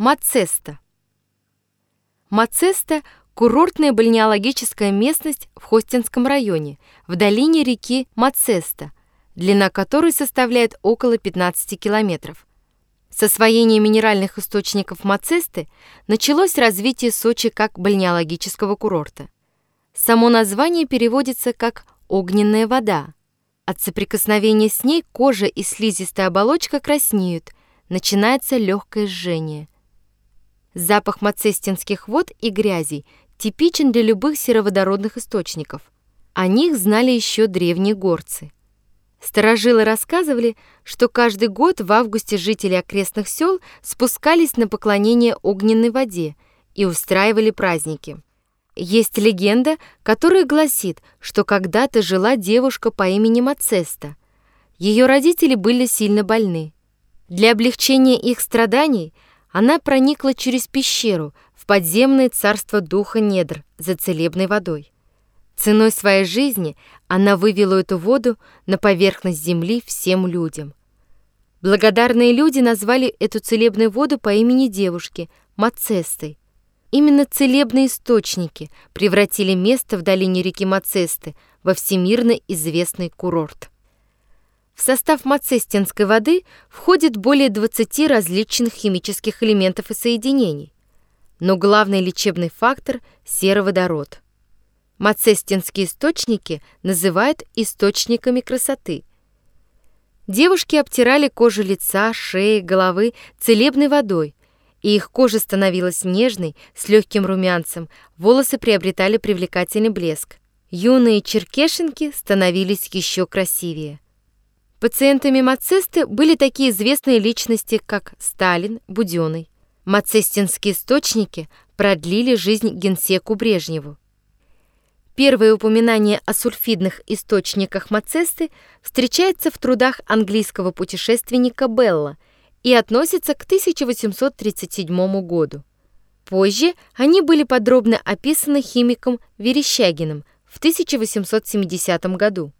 Мацеста. Мацеста – курортная бальнеологическая местность в Хостинском районе, в долине реки Мацеста, длина которой составляет около 15 километров. С освоения минеральных источников Мацесты началось развитие Сочи как бальнеологического курорта. Само название переводится как «огненная вода». От соприкосновения с ней кожа и слизистая оболочка краснеют, начинается легкое жжение – Запах мацестинских вод и грязей типичен для любых сероводородных источников. О них знали еще древние горцы. Старожилы рассказывали, что каждый год в августе жители окрестных сел спускались на поклонение огненной воде и устраивали праздники. Есть легенда, которая гласит, что когда-то жила девушка по имени Мацеста. Ее родители были сильно больны. Для облегчения их страданий – она проникла через пещеру в подземное царство духа недр за целебной водой. Ценой своей жизни она вывела эту воду на поверхность земли всем людям. Благодарные люди назвали эту целебную воду по имени девушки Мацестой. Именно целебные источники превратили место в долине реки Мацесты во всемирно известный курорт. В состав мацестинской воды входит более 20 различных химических элементов и соединений. Но главный лечебный фактор – сероводород. Мацестинские источники называют источниками красоты. Девушки обтирали кожу лица, шеи, головы целебной водой, и их кожа становилась нежной, с легким румянцем, волосы приобретали привлекательный блеск. Юные черкешенки становились еще красивее. Пациентами Мацесты были такие известные личности, как Сталин, Буденный. Мацестинские источники продлили жизнь генсеку Брежневу. Первое упоминание о сульфидных источниках Мацесты встречается в трудах английского путешественника Белла и относится к 1837 году. Позже они были подробно описаны химиком Верещагиным в 1870 году.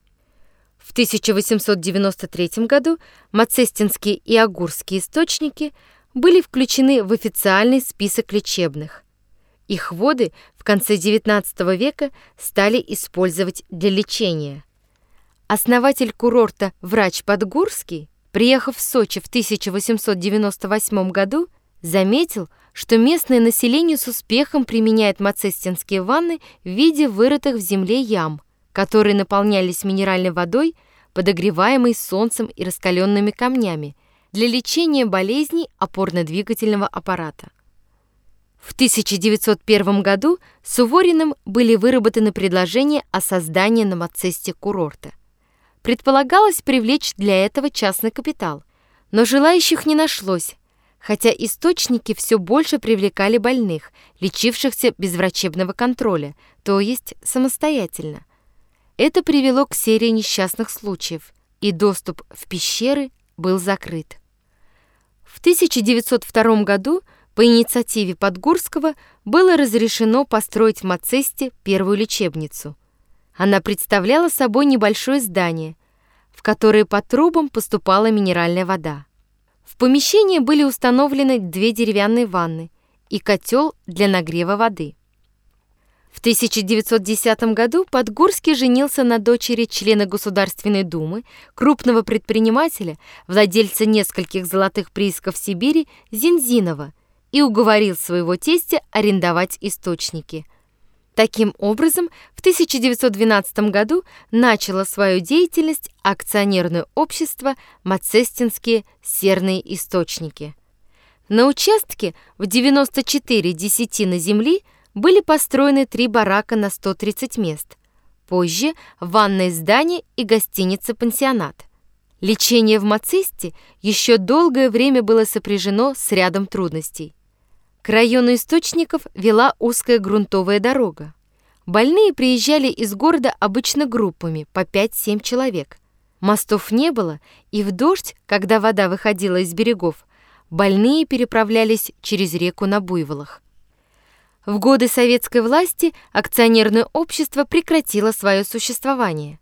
В 1893 году мацестинские и агурские источники были включены в официальный список лечебных. Их воды в конце XIX века стали использовать для лечения. Основатель курорта врач Подгурский, приехав в Сочи в 1898 году, заметил, что местное население с успехом применяет мацестинские ванны в виде вырытых в земле ям – которые наполнялись минеральной водой, подогреваемой солнцем и раскаленными камнями, для лечения болезней опорно-двигательного аппарата. В 1901 году Сувориным были выработаны предложения о создании на Мацесте курорта. Предполагалось привлечь для этого частный капитал, но желающих не нашлось, хотя источники все больше привлекали больных, лечившихся без врачебного контроля, то есть самостоятельно. Это привело к серии несчастных случаев, и доступ в пещеры был закрыт. В 1902 году по инициативе Подгурского было разрешено построить в Мацесте первую лечебницу. Она представляла собой небольшое здание, в которое по трубам поступала минеральная вода. В помещении были установлены две деревянные ванны и котел для нагрева воды. В 1910 году Подгурский женился на дочери члена Государственной Думы, крупного предпринимателя, владельца нескольких золотых приисков Сибири, Зинзинова, и уговорил своего тестя арендовать источники. Таким образом, в 1912 году начало свою деятельность акционерное общество «Мацестинские серные источники». На участке в 94 десятины земли – были построены три барака на 130 мест. Позже ванное здание и гостиница-пансионат. Лечение в Мацисте еще долгое время было сопряжено с рядом трудностей. К району источников вела узкая грунтовая дорога. Больные приезжали из города обычно группами по 5-7 человек. Мостов не было, и в дождь, когда вода выходила из берегов, больные переправлялись через реку на буйволах. В годы советской власти акционерное общество прекратило свое существование.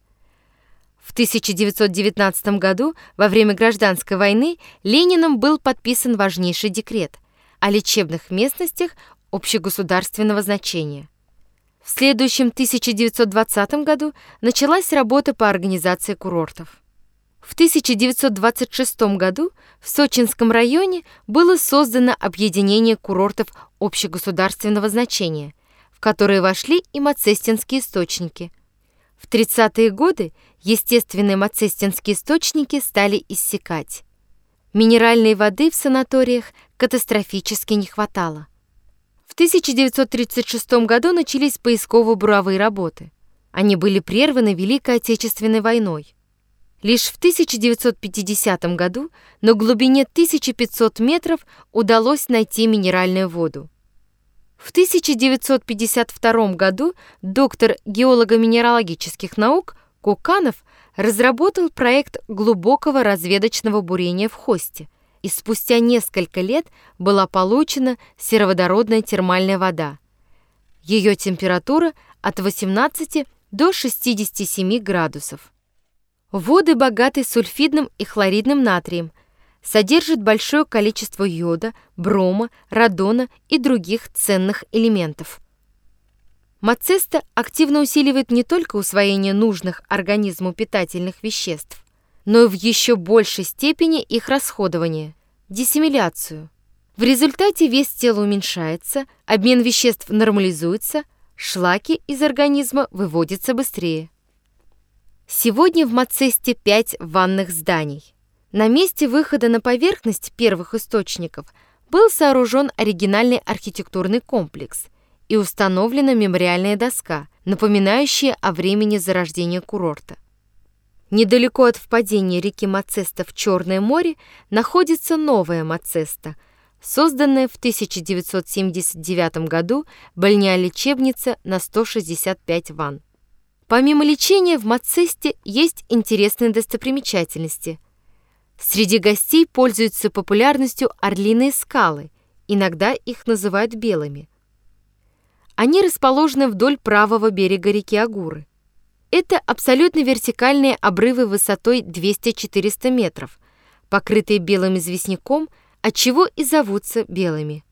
В 1919 году, во время гражданской войны, Лениным был подписан важнейший декрет. о лечебных местностях общегосударственного значения. В следующем 1920 году началась работа по организации курортов. В 1926 году в Сочинском районе было создано объединение курортов общегосударственного значения, в которые вошли и мацестинские источники. В 30-е годы естественные мацестинские источники стали иссякать. Минеральной воды в санаториях катастрофически не хватало. В 1936 году начались поисково-буровые работы. Они были прерваны Великой Отечественной войной. Лишь в 1950 году на глубине 1500 метров удалось найти минеральную воду. В 1952 году доктор геолого-минералогических наук Куканов разработал проект глубокого разведочного бурения в Хосте, и спустя несколько лет была получена сероводородная термальная вода. Ее температура от 18 до 67 градусов. Воды богаты сульфидным и хлоридным натрием, содержат большое количество йода, брома, радона и других ценных элементов. Мацеста активно усиливает не только усвоение нужных организму питательных веществ, но и в еще большей степени их расходование – диссимиляцию. В результате вес тела уменьшается, обмен веществ нормализуется, шлаки из организма выводятся быстрее. Сегодня в Мацесте пять ванных зданий. На месте выхода на поверхность первых источников был сооружен оригинальный архитектурный комплекс и установлена мемориальная доска, напоминающая о времени зарождения курорта. Недалеко от впадения реки Мацеста в Черное море находится новая Мацеста, созданная в 1979 году больня-лечебница на 165 ванн. Помимо лечения в Мацесте есть интересные достопримечательности. Среди гостей пользуются популярностью орлиные скалы, иногда их называют белыми. Они расположены вдоль правого берега реки Агуры. Это абсолютно вертикальные обрывы высотой 200-400 метров, покрытые белым известняком, отчего и зовутся белыми.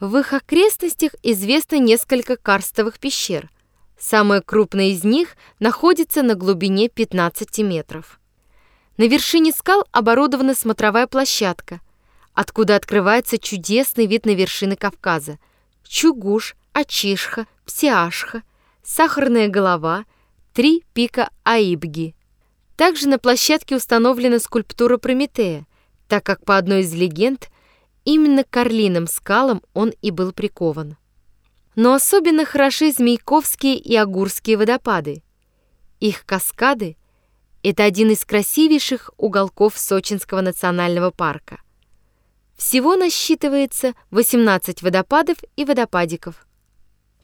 В их окрестностях известно несколько карстовых пещер – Самая крупная из них находится на глубине 15 метров. На вершине скал оборудована смотровая площадка, откуда открывается чудесный вид на вершины Кавказа. Чугуш, Ачишха, Псиашха, Сахарная голова, три пика Аибги. Также на площадке установлена скульптура Прометея, так как по одной из легенд именно к орлиным скалам он и был прикован но особенно хороши Змейковские и Агурские водопады. Их каскады – это один из красивейших уголков Сочинского национального парка. Всего насчитывается 18 водопадов и водопадиков.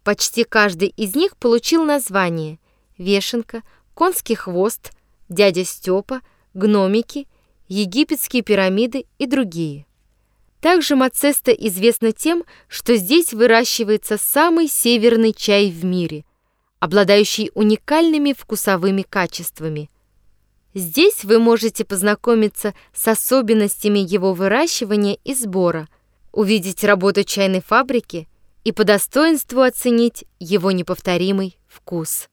Почти каждый из них получил название «Вешенка», «Конский хвост», «Дядя Степа», «Гномики», «Египетские пирамиды» и другие. Также Мацеста известна тем, что здесь выращивается самый северный чай в мире, обладающий уникальными вкусовыми качествами. Здесь вы можете познакомиться с особенностями его выращивания и сбора, увидеть работу чайной фабрики и по достоинству оценить его неповторимый вкус.